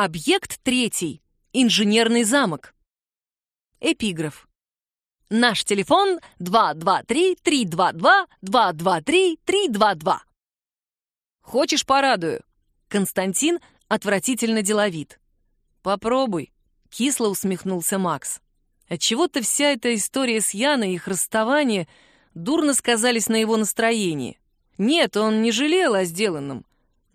Объект третий. Инженерный замок. Эпиграф. Наш телефон 223-322-223-322. Хочешь, порадую? Константин отвратительно деловит. Попробуй, кисло усмехнулся Макс. Отчего-то вся эта история с Яной и их расставание дурно сказались на его настроении. Нет, он не жалел о сделанном.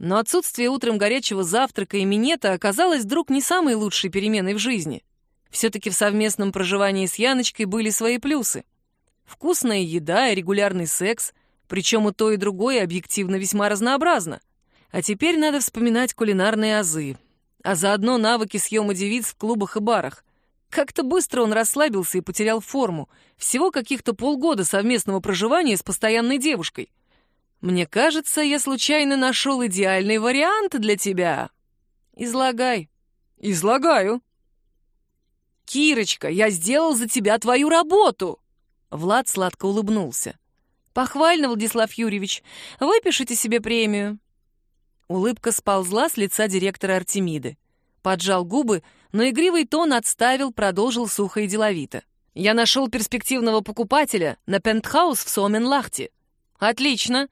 Но отсутствие утром горячего завтрака и минета оказалось вдруг не самой лучшей переменой в жизни. Все-таки в совместном проживании с Яночкой были свои плюсы. Вкусная еда и регулярный секс, причем и то, и другое объективно весьма разнообразно. А теперь надо вспоминать кулинарные азы, а заодно навыки съема девиц в клубах и барах. Как-то быстро он расслабился и потерял форму. Всего каких-то полгода совместного проживания с постоянной девушкой. Мне кажется, я случайно нашел идеальный вариант для тебя. Излагай. Излагаю. Кирочка, я сделал за тебя твою работу. Влад сладко улыбнулся. Похвально, Владислав Юрьевич. Выпишите себе премию. Улыбка сползла с лица директора Артемиды. Поджал губы, но игривый тон отставил, продолжил сухо и деловито. «Я нашел перспективного покупателя на пентхаус в Соменлахте. Отлично.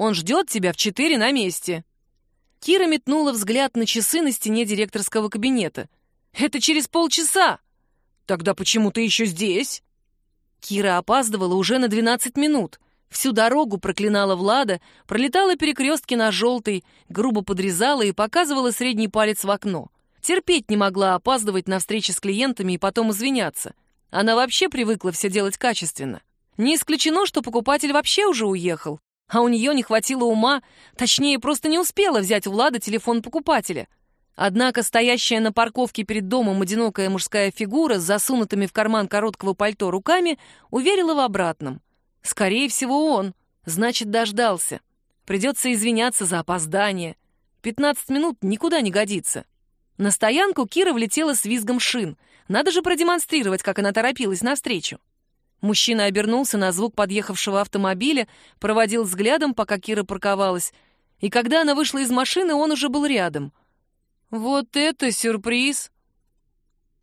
Он ждет тебя в четыре на месте». Кира метнула взгляд на часы на стене директорского кабинета. «Это через полчаса!» «Тогда почему ты еще здесь?» Кира опаздывала уже на 12 минут. Всю дорогу проклинала Влада, пролетала перекрестки на желтый, грубо подрезала и показывала средний палец в окно. Терпеть не могла опаздывать на встречи с клиентами и потом извиняться. Она вообще привыкла все делать качественно. Не исключено, что покупатель вообще уже уехал, а у нее не хватило ума, точнее, просто не успела взять у Влада телефон покупателя. Однако стоящая на парковке перед домом одинокая мужская фигура с засунутыми в карман короткого пальто руками уверила в обратном. Скорее всего, он. Значит, дождался. Придется извиняться за опоздание. Пятнадцать минут никуда не годится. На стоянку Кира влетела с визгом шин. Надо же продемонстрировать, как она торопилась навстречу. Мужчина обернулся на звук подъехавшего автомобиля, проводил взглядом, пока Кира парковалась. И когда она вышла из машины, он уже был рядом. «Вот это сюрприз!»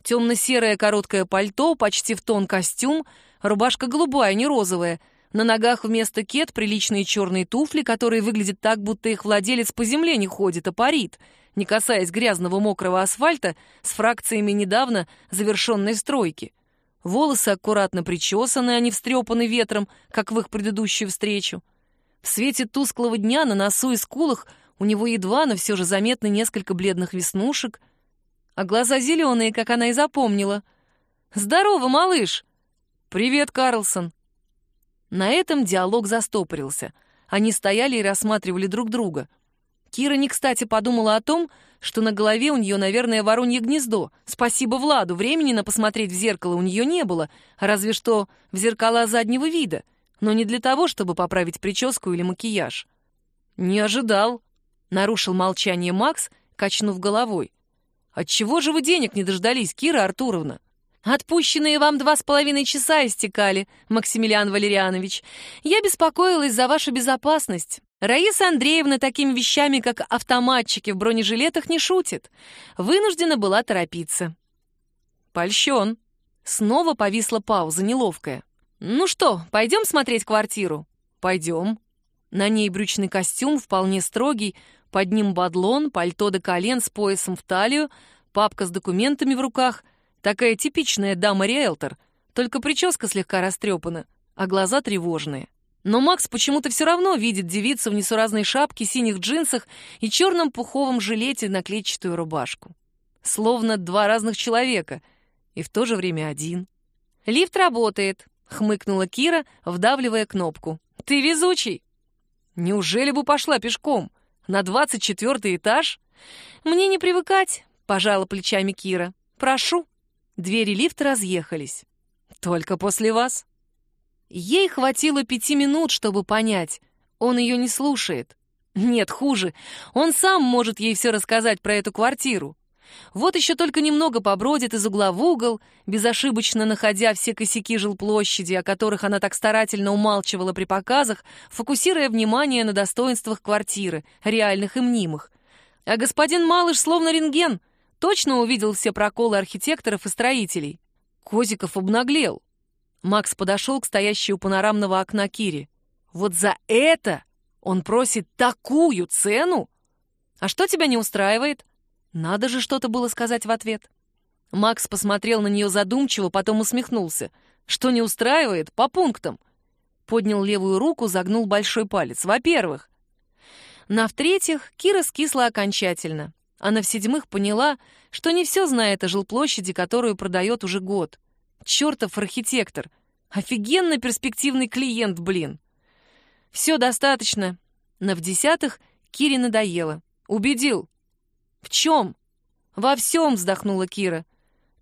Темно-серое короткое пальто, почти в тон костюм, рубашка голубая, не розовая. На ногах вместо кет приличные черные туфли, которые выглядят так, будто их владелец по земле не ходит, а парит — не касаясь грязного мокрого асфальта с фракциями недавно завершенной стройки. Волосы аккуратно причесаны, а не встрепаны ветром, как в их предыдущую встречу. В свете тусклого дня на носу и скулах у него едва, но все же заметны несколько бледных веснушек, а глаза зеленые, как она и запомнила. «Здорово, малыш!» «Привет, Карлсон!» На этом диалог застопорился. Они стояли и рассматривали друг друга. Кира не кстати подумала о том, что на голове у нее, наверное, воронье гнездо. Спасибо Владу, времени на посмотреть в зеркало у нее не было, разве что в зеркала заднего вида, но не для того, чтобы поправить прическу или макияж. «Не ожидал», — нарушил молчание Макс, качнув головой. «Отчего же вы денег не дождались, Кира Артуровна?» «Отпущенные вам два с половиной часа истекали, Максимилиан Валерианович. Я беспокоилась за вашу безопасность. Раиса Андреевна такими вещами, как автоматчики в бронежилетах, не шутит. Вынуждена была торопиться. Польщен. Снова повисла пауза, неловкая. «Ну что, пойдем смотреть квартиру?» «Пойдем». На ней брючный костюм, вполне строгий, под ним бадлон, пальто до колен с поясом в талию, папка с документами в руках. Такая типичная дама-риэлтор, только прическа слегка растрепана, а глаза тревожные. Но Макс почему-то все равно видит девицу в несуразной шапке, синих джинсах и черном пуховом жилете на клетчатую рубашку. Словно два разных человека, и в то же время один. «Лифт работает», — хмыкнула Кира, вдавливая кнопку. «Ты везучий!» «Неужели бы пошла пешком? На двадцать четвертый этаж?» «Мне не привыкать», — пожала плечами Кира. «Прошу». Двери лифта разъехались. «Только после вас», Ей хватило пяти минут, чтобы понять. Он ее не слушает. Нет, хуже. Он сам может ей все рассказать про эту квартиру. Вот еще только немного побродит из угла в угол, безошибочно находя все косяки жилплощади, о которых она так старательно умалчивала при показах, фокусируя внимание на достоинствах квартиры, реальных и мнимых. А господин Малыш словно рентген, точно увидел все проколы архитекторов и строителей. Козиков обнаглел. Макс подошел к стоящей у панорамного окна Кире. Вот за это он просит такую цену? А что тебя не устраивает? Надо же что-то было сказать в ответ. Макс посмотрел на нее задумчиво, потом усмехнулся. Что не устраивает? По пунктам. Поднял левую руку, загнул большой палец. Во-первых. На в-третьих, Кира скисла окончательно. А на в-седьмых поняла, что не все знает о жилплощади, которую продает уже год. Чертов архитектор. Офигенно перспективный клиент, блин. Все достаточно. На в-десятых Кире надоело. Убедил. В чем? Во всем, вздохнула Кира.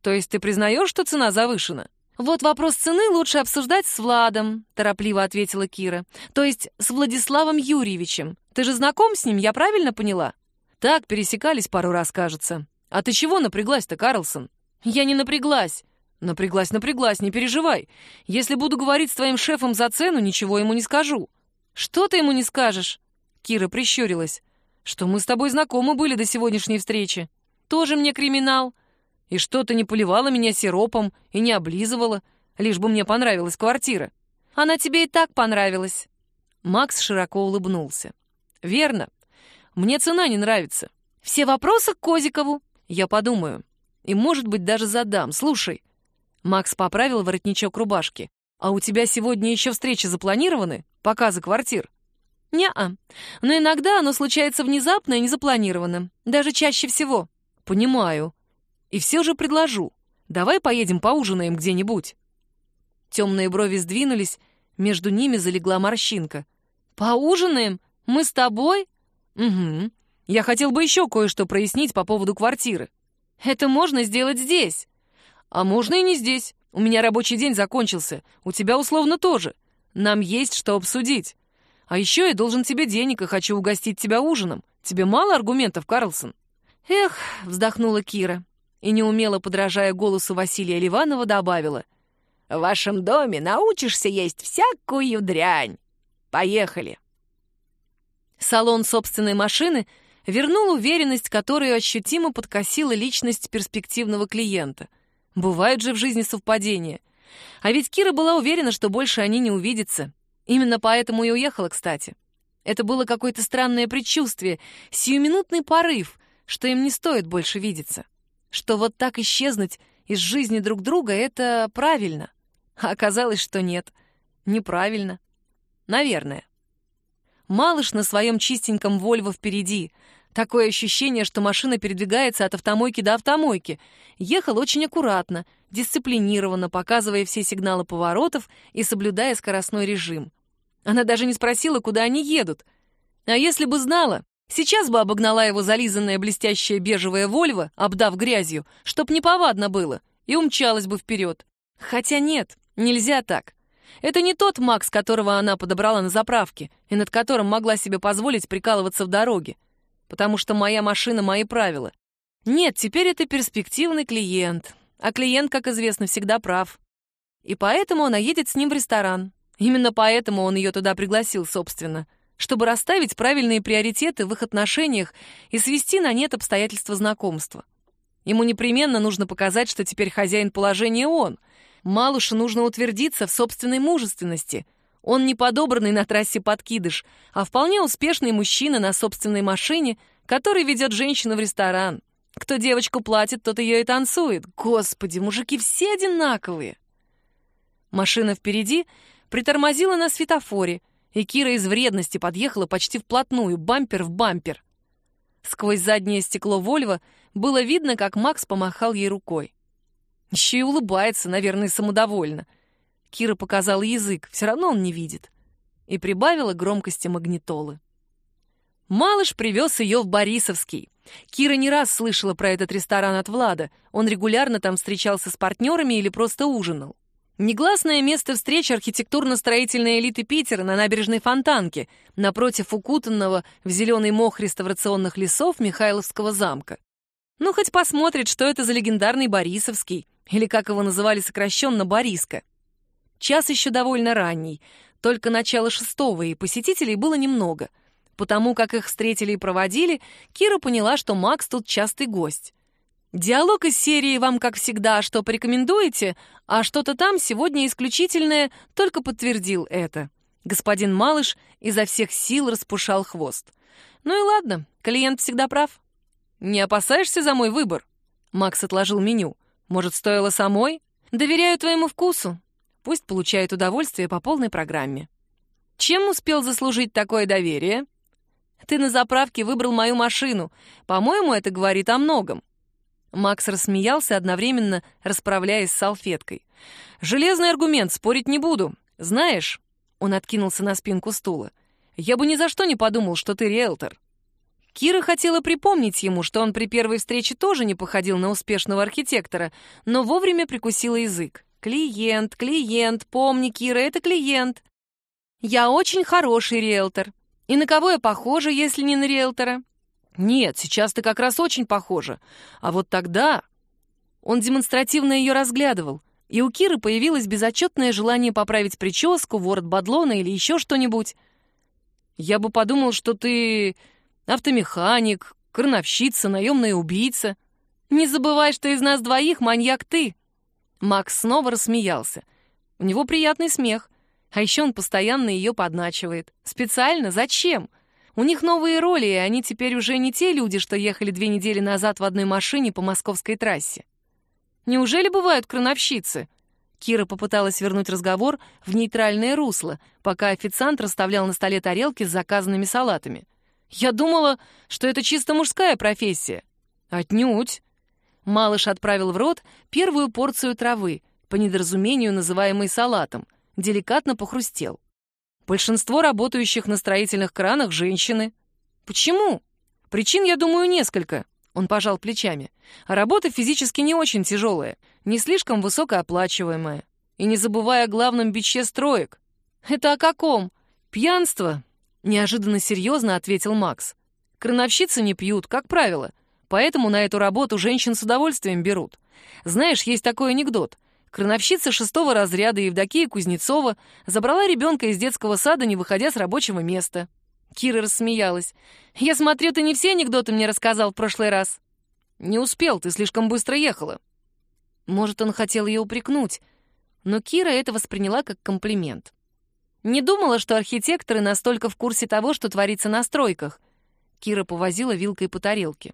То есть ты признаешь, что цена завышена? Вот вопрос цены лучше обсуждать с Владом, торопливо ответила Кира. То есть с Владиславом Юрьевичем. Ты же знаком с ним, я правильно поняла? Так, пересекались пару раз, кажется. А ты чего напряглась-то, Карлсон? Я не напряглась. Напряглась, напряглась, не переживай. Если буду говорить с твоим шефом за цену, ничего ему не скажу. Что ты ему не скажешь? Кира прищурилась. Что мы с тобой знакомы были до сегодняшней встречи. Тоже мне криминал. И что ты не поливала меня сиропом и не облизывала, лишь бы мне понравилась квартира. Она тебе и так понравилась. Макс широко улыбнулся. Верно. Мне цена не нравится. Все вопросы к Козикову. Я подумаю. И, может быть, даже задам. Слушай. Макс поправил воротничок рубашки. А у тебя сегодня еще встречи запланированы? Показы квартир? Не-а. Но иногда оно случается внезапно и незапланированным. Даже чаще всего. Понимаю. И все же предложу. Давай поедем поужинаем где-нибудь. Темные брови сдвинулись, между ними залегла морщинка. Поужинаем? Мы с тобой? Угу. Я хотел бы еще кое-что прояснить по поводу квартиры. Это можно сделать здесь. А можно и не здесь. У меня рабочий день закончился. У тебя условно тоже. Нам есть что обсудить. А еще я должен тебе денег и хочу угостить тебя ужином. Тебе мало аргументов, Карлсон?» «Эх», — вздохнула Кира и, неумело подражая голосу Василия Ливанова, добавила. «В вашем доме научишься есть всякую дрянь. Поехали!» Салон собственной машины вернул уверенность, которую ощутимо подкосила личность перспективного клиента. Бывают же в жизни совпадения. А ведь Кира была уверена, что больше они не увидятся. Именно поэтому и уехала, кстати. Это было какое-то странное предчувствие, сиюминутный порыв, что им не стоит больше видеться. Что вот так исчезнуть из жизни друг друга — это правильно. А оказалось, что нет. Неправильно. Наверное. Малыш на своем чистеньком Вольво впереди. Такое ощущение, что машина передвигается от автомойки до автомойки. Ехал очень аккуратно, дисциплинированно, показывая все сигналы поворотов и соблюдая скоростной режим. Она даже не спросила, куда они едут. А если бы знала, сейчас бы обогнала его зализанная блестящая бежевая Вольва, обдав грязью, чтоб неповадно было, и умчалась бы вперед. Хотя нет, нельзя так. Это не тот Макс, которого она подобрала на заправке, и над которым могла себе позволить прикалываться в дороге. Потому что моя машина — мои правила. Нет, теперь это перспективный клиент. А клиент, как известно, всегда прав. И поэтому она едет с ним в ресторан, Именно поэтому он ее туда пригласил, собственно, чтобы расставить правильные приоритеты в их отношениях и свести на нет обстоятельства знакомства. Ему непременно нужно показать, что теперь хозяин положения он. Малуше нужно утвердиться в собственной мужественности. Он не подобранный на трассе подкидыш, а вполне успешный мужчина на собственной машине, который ведет женщину в ресторан. Кто девочку платит, тот ее и танцует. Господи, мужики все одинаковые. Машина впереди притормозила на светофоре, и Кира из вредности подъехала почти вплотную, бампер в бампер. Сквозь заднее стекло Вольва было видно, как Макс помахал ей рукой. Еще и улыбается, наверное, самодовольно. Кира показала язык, все равно он не видит. И прибавила громкости магнитолы. Малыш привез ее в Борисовский. Кира не раз слышала про этот ресторан от Влада. Он регулярно там встречался с партнерами или просто ужинал. Негласное место встречи архитектурно-строительной элиты Питера на набережной Фонтанке, напротив укутанного в зеленый мох реставрационных лесов Михайловского замка. Ну, хоть посмотрит, что это за легендарный Борисовский, или как его называли сокращенно Бориска. Час еще довольно ранний, только начало шестого, и посетителей было немного. Потому как их встретили и проводили, Кира поняла, что Макс тут частый гость. Диалог из серии «Вам, как всегда, что порекомендуете?», а что-то там сегодня исключительное только подтвердил это. Господин Малыш изо всех сил распушал хвост. Ну и ладно, клиент всегда прав. «Не опасаешься за мой выбор?» Макс отложил меню. «Может, стоило самой?» «Доверяю твоему вкусу. Пусть получает удовольствие по полной программе». «Чем успел заслужить такое доверие?» «Ты на заправке выбрал мою машину. По-моему, это говорит о многом. Макс рассмеялся, одновременно расправляясь с салфеткой. «Железный аргумент, спорить не буду. Знаешь...» Он откинулся на спинку стула. «Я бы ни за что не подумал, что ты риэлтор». Кира хотела припомнить ему, что он при первой встрече тоже не походил на успешного архитектора, но вовремя прикусила язык. «Клиент, клиент, помни, Кира, это клиент». «Я очень хороший риэлтор. И на кого я похожа, если не на риэлтора?» «Нет, сейчас ты как раз очень похожа. А вот тогда...» Он демонстративно ее разглядывал, и у Киры появилось безотчетное желание поправить прическу, ворот бадлона или еще что-нибудь. «Я бы подумал, что ты автомеханик, крановщица, наемная убийца. Не забывай, что из нас двоих маньяк ты!» Макс снова рассмеялся. У него приятный смех, а еще он постоянно ее подначивает. Специально? Зачем? У них новые роли, и они теперь уже не те люди, что ехали две недели назад в одной машине по московской трассе. Неужели бывают крановщицы? Кира попыталась вернуть разговор в нейтральное русло, пока официант расставлял на столе тарелки с заказанными салатами. «Я думала, что это чисто мужская профессия». «Отнюдь». Малыш отправил в рот первую порцию травы, по недоразумению называемой салатом, деликатно похрустел. Большинство работающих на строительных кранах — женщины. Почему? Причин, я думаю, несколько. Он пожал плечами. А работа физически не очень тяжелая, не слишком высокооплачиваемая. И не забывая о главном биче строек. Это о каком? Пьянство. Неожиданно серьезно ответил Макс. Крановщицы не пьют, как правило. Поэтому на эту работу женщин с удовольствием берут. Знаешь, есть такой анекдот. Крановщица шестого разряда Евдокия Кузнецова забрала ребенка из детского сада, не выходя с рабочего места. Кира рассмеялась. «Я смотрю, ты не все анекдоты мне рассказал в прошлый раз». «Не успел, ты слишком быстро ехала». Может, он хотел ее упрекнуть, но Кира это восприняла как комплимент. Не думала, что архитекторы настолько в курсе того, что творится на стройках. Кира повозила вилкой по тарелке.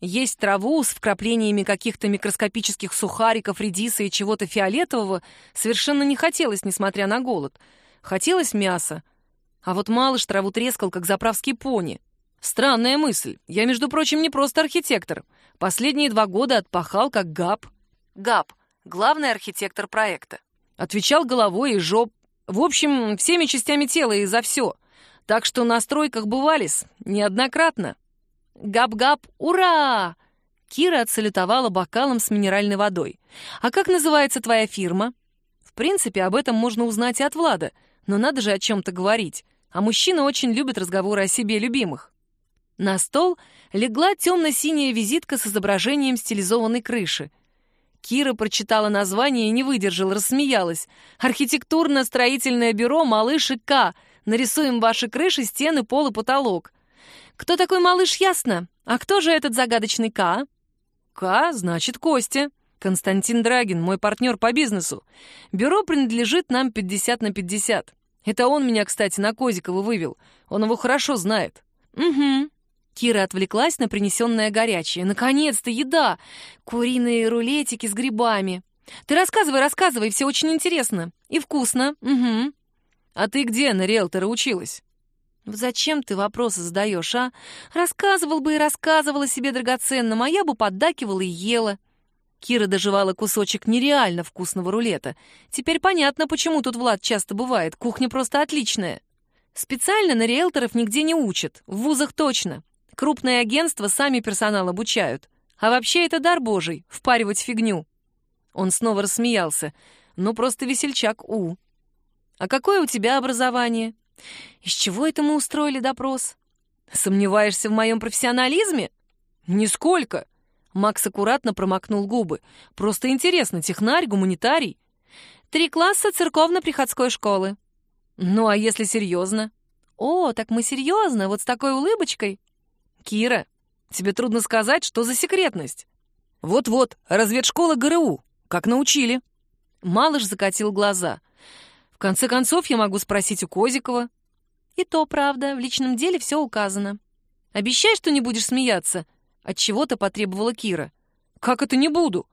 Есть траву с вкраплениями каких-то микроскопических сухариков, редиса и чего-то фиолетового совершенно не хотелось, несмотря на голод. Хотелось мяса. А вот малыш траву трескал, как заправский пони. Странная мысль. Я, между прочим, не просто архитектор. Последние два года отпахал как ГАП. ГАП — главный архитектор проекта. Отвечал головой и жоп. В общем, всеми частями тела и за все. Так что на стройках бывал неоднократно. «Гап-гап, ура!» Кира отсалютовала бокалом с минеральной водой. «А как называется твоя фирма?» В принципе, об этом можно узнать и от Влада, но надо же о чем-то говорить. А мужчины очень любят разговоры о себе любимых. На стол легла темно-синяя визитка с изображением стилизованной крыши. Кира прочитала название и не выдержала, рассмеялась. «Архитектурно-строительное бюро «Малыш и К». Нарисуем ваши крыши, стены, пол и потолок. Кто такой малыш, ясно. А кто же этот загадочный К? К, значит, Костя. Константин Драгин, мой партнер по бизнесу. Бюро принадлежит нам 50 на 50. Это он меня, кстати, на Козикова вывел. Он его хорошо знает. Угу. Кира отвлеклась на принесенное горячее. Наконец-то еда! Куриные рулетики с грибами. Ты рассказывай, рассказывай, все очень интересно. И вкусно. Угу. А ты где на риэлтора училась? «Зачем ты вопросы задаешь, а? Рассказывал бы и рассказывала себе драгоценным, а я бы поддакивала и ела». Кира доживала кусочек нереально вкусного рулета. Теперь понятно, почему тут Влад часто бывает. Кухня просто отличная. Специально на риэлторов нигде не учат. В вузах точно. Крупные агентства сами персонал обучают. А вообще это дар божий — впаривать фигню. Он снова рассмеялся. Ну, просто весельчак У. «А какое у тебя образование?» Из чего это мы устроили допрос? Сомневаешься в моем профессионализме? Нисколько. Макс аккуратно промокнул губы. Просто интересно, технарь, гуманитарий. Три класса церковно-приходской школы. Ну, а если серьезно? О, так мы серьезно, вот с такой улыбочкой. Кира, тебе трудно сказать, что за секретность. Вот-вот, разведшкола ГРУ, как научили. Малыш закатил глаза. В конце концов, я могу спросить у Козикова. И то правда, в личном деле все указано. Обещай, что не будешь смеяться. От чего-то потребовала Кира. Как это не буду?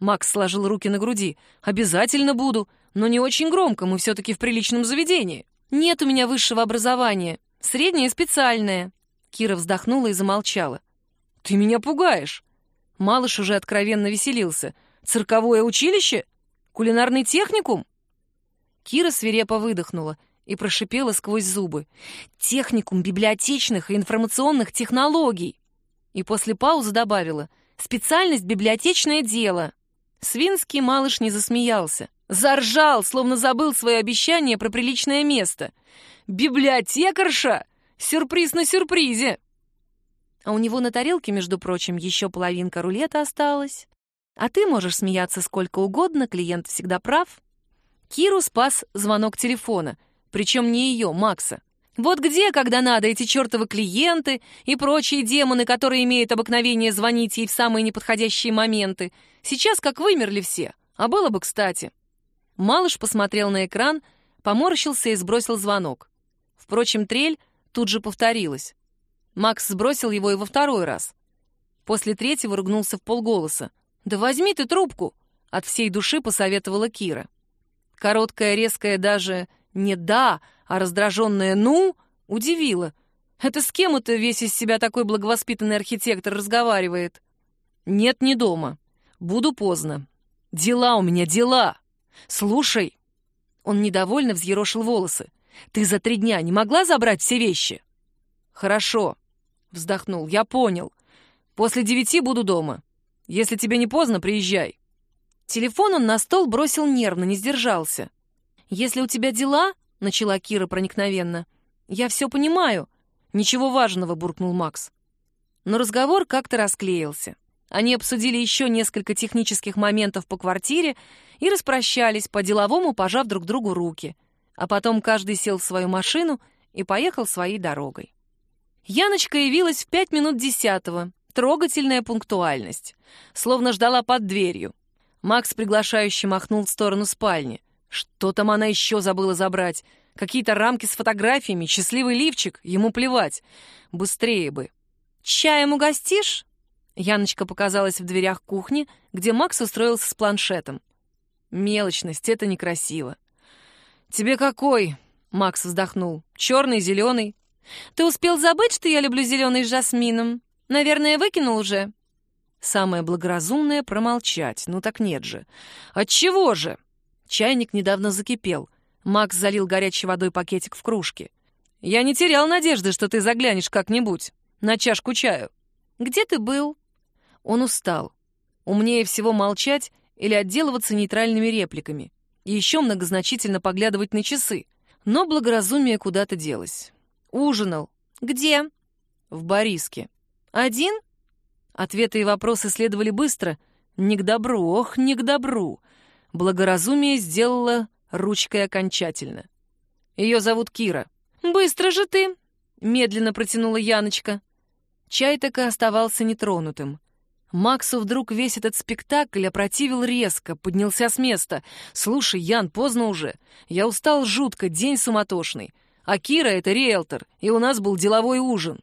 Макс сложил руки на груди. Обязательно буду, но не очень громко, мы все-таки в приличном заведении. Нет у меня высшего образования, среднее специальное. Кира вздохнула и замолчала. Ты меня пугаешь. Малыш уже откровенно веселился. Цирковое училище? Кулинарный техникум? Кира свирепо выдохнула и прошипела сквозь зубы. «Техникум библиотечных и информационных технологий!» И после паузы добавила. «Специальность библиотечное дело!» Свинский малыш не засмеялся. Заржал, словно забыл свое обещание про приличное место. «Библиотекарша! Сюрприз на сюрпризе!» А у него на тарелке, между прочим, еще половинка рулета осталась. А ты можешь смеяться сколько угодно, клиент всегда прав. Киру спас звонок телефона, причем не ее, Макса. Вот где, когда надо, эти чертовы клиенты и прочие демоны, которые имеют обыкновение звонить ей в самые неподходящие моменты. Сейчас как вымерли все, а было бы кстати. Малыш посмотрел на экран, поморщился и сбросил звонок. Впрочем, трель тут же повторилась. Макс сбросил его и во второй раз. После третьего ругнулся в полголоса. «Да возьми ты трубку!» — от всей души посоветовала Кира. Короткая, резкая даже не «да», а раздраженное «ну» удивило. Это с кем это весь из себя такой благовоспитанный архитектор разговаривает? Нет, не дома. Буду поздно. Дела у меня, дела. Слушай. Он недовольно взъерошил волосы. Ты за три дня не могла забрать все вещи? Хорошо. Вздохнул. Я понял. После девяти буду дома. Если тебе не поздно, приезжай. Телефон он на стол бросил нервно, не сдержался. Если у тебя дела, начала Кира проникновенно. «Я все понимаю». «Ничего важного», — буркнул Макс. Но разговор как-то расклеился. Они обсудили еще несколько технических моментов по квартире и распрощались, по-деловому пожав друг другу руки. А потом каждый сел в свою машину и поехал своей дорогой. Яночка явилась в пять минут десятого. Трогательная пунктуальность. Словно ждала под дверью. Макс приглашающе махнул в сторону спальни. Что там она еще забыла забрать? Какие-то рамки с фотографиями, счастливый лифчик, ему плевать. Быстрее бы. «Чаем угостишь?» Яночка показалась в дверях кухни, где Макс устроился с планшетом. «Мелочность, это некрасиво». «Тебе какой?» — Макс вздохнул. «Черный, зеленый?» «Ты успел забыть, что я люблю зеленый с жасмином? Наверное, выкинул уже?» Самое благоразумное — промолчать. Ну так нет же. «Отчего же?» Чайник недавно закипел. Макс залил горячей водой пакетик в кружке. «Я не терял надежды, что ты заглянешь как-нибудь на чашку чаю». «Где ты был?» Он устал. Умнее всего молчать или отделываться нейтральными репликами. И еще многозначительно поглядывать на часы. Но благоразумие куда-то делось. Ужинал. «Где?» «В Бориске». «Один?» Ответы и вопросы следовали быстро. «Не к добру, ох, не к добру». Благоразумие сделало ручкой окончательно. Ее зовут Кира. «Быстро же ты!» — медленно протянула Яночка. Чай так и оставался нетронутым. Максу вдруг весь этот спектакль опротивил резко, поднялся с места. «Слушай, Ян, поздно уже. Я устал жутко, день суматошный. А Кира — это риэлтор, и у нас был деловой ужин».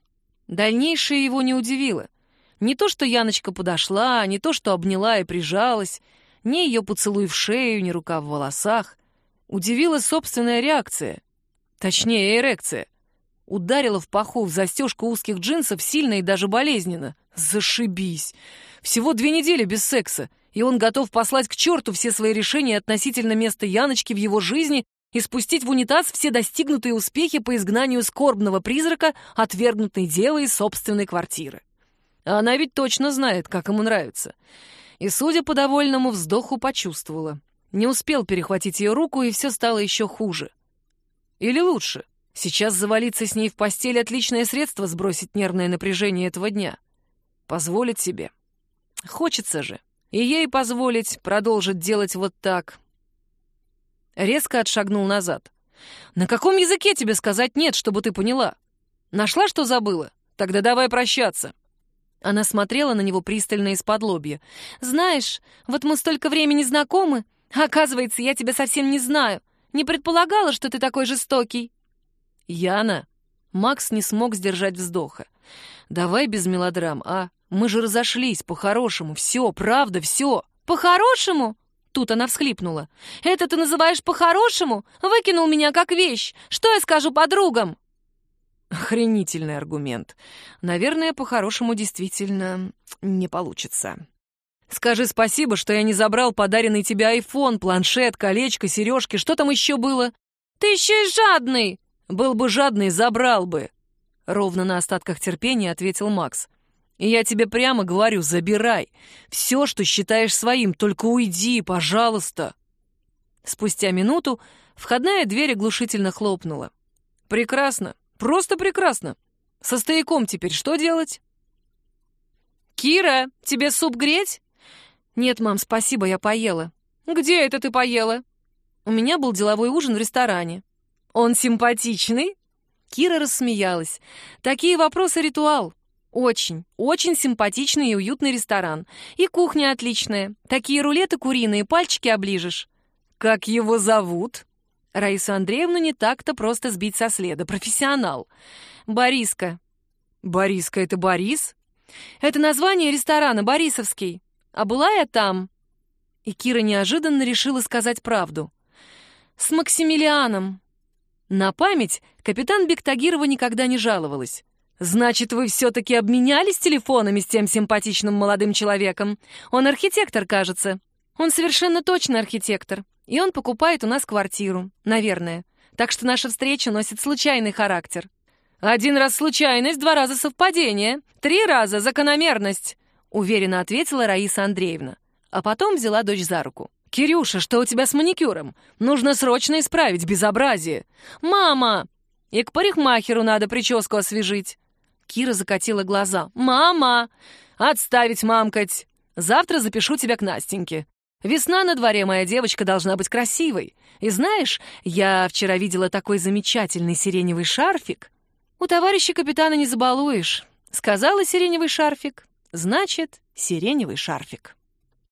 Дальнейшее его не удивило. Не то, что Яночка подошла, не то, что обняла и прижалась — ни ее поцелуй в шею, ни рука в волосах. Удивила собственная реакция. Точнее, эрекция. Ударила в паху в застежку узких джинсов сильно и даже болезненно. Зашибись. Всего две недели без секса, и он готов послать к черту все свои решения относительно места Яночки в его жизни и спустить в унитаз все достигнутые успехи по изгнанию скорбного призрака, отвергнутой девы из собственной квартиры. А она ведь точно знает, как ему нравится и, судя по довольному вздоху, почувствовала. Не успел перехватить ее руку, и все стало еще хуже. Или лучше. Сейчас завалиться с ней в постель — отличное средство сбросить нервное напряжение этого дня. Позволить себе. Хочется же. И ей позволить продолжить делать вот так. Резко отшагнул назад. «На каком языке тебе сказать «нет», чтобы ты поняла? Нашла, что забыла? Тогда давай прощаться». Она смотрела на него пристально из-под лобья. «Знаешь, вот мы столько времени знакомы, а оказывается, я тебя совсем не знаю. Не предполагала, что ты такой жестокий». «Яна!» Макс не смог сдержать вздоха. «Давай без мелодрам, а? Мы же разошлись по-хорошему. Все, правда, все». «По-хорошему?» Тут она всхлипнула. «Это ты называешь по-хорошему? Выкинул меня как вещь. Что я скажу подругам?» Охренительный аргумент. Наверное, по-хорошему действительно не получится. Скажи спасибо, что я не забрал подаренный тебе айфон, планшет, колечко, сережки, что там еще было? Ты еще и жадный! Был бы жадный, забрал бы. Ровно на остатках терпения ответил Макс. И я тебе прямо говорю, забирай. Все, что считаешь своим, только уйди, пожалуйста. Спустя минуту входная дверь оглушительно хлопнула. Прекрасно, просто прекрасно. Со стояком теперь что делать? «Кира, тебе суп греть?» «Нет, мам, спасибо, я поела». «Где это ты поела?» «У меня был деловой ужин в ресторане». «Он симпатичный?» Кира рассмеялась. «Такие вопросы — ритуал. Очень, очень симпатичный и уютный ресторан. И кухня отличная. Такие рулеты куриные, пальчики оближешь. Как его зовут? Раису Андреевну не так-то просто сбить со следа. Профессионал. Бориска. Бориска — это Борис? Это название ресторана, Борисовский. А была я там. И Кира неожиданно решила сказать правду. С Максимилианом. На память капитан Бектагирова никогда не жаловалась. «Значит, вы все-таки обменялись телефонами с тем симпатичным молодым человеком? Он архитектор, кажется». «Он совершенно точно архитектор. И он покупает у нас квартиру, наверное. Так что наша встреча носит случайный характер». «Один раз случайность, два раза совпадение, три раза закономерность», уверенно ответила Раиса Андреевна. А потом взяла дочь за руку. «Кирюша, что у тебя с маникюром? Нужно срочно исправить безобразие». «Мама! И к парикмахеру надо прическу освежить». Кира закатила глаза. «Мама! Отставить мамкать! Завтра запишу тебя к Настеньке. Весна на дворе, моя девочка должна быть красивой. И знаешь, я вчера видела такой замечательный сиреневый шарфик. У товарища капитана не забалуешь. Сказала сиреневый шарфик, значит, сиреневый шарфик».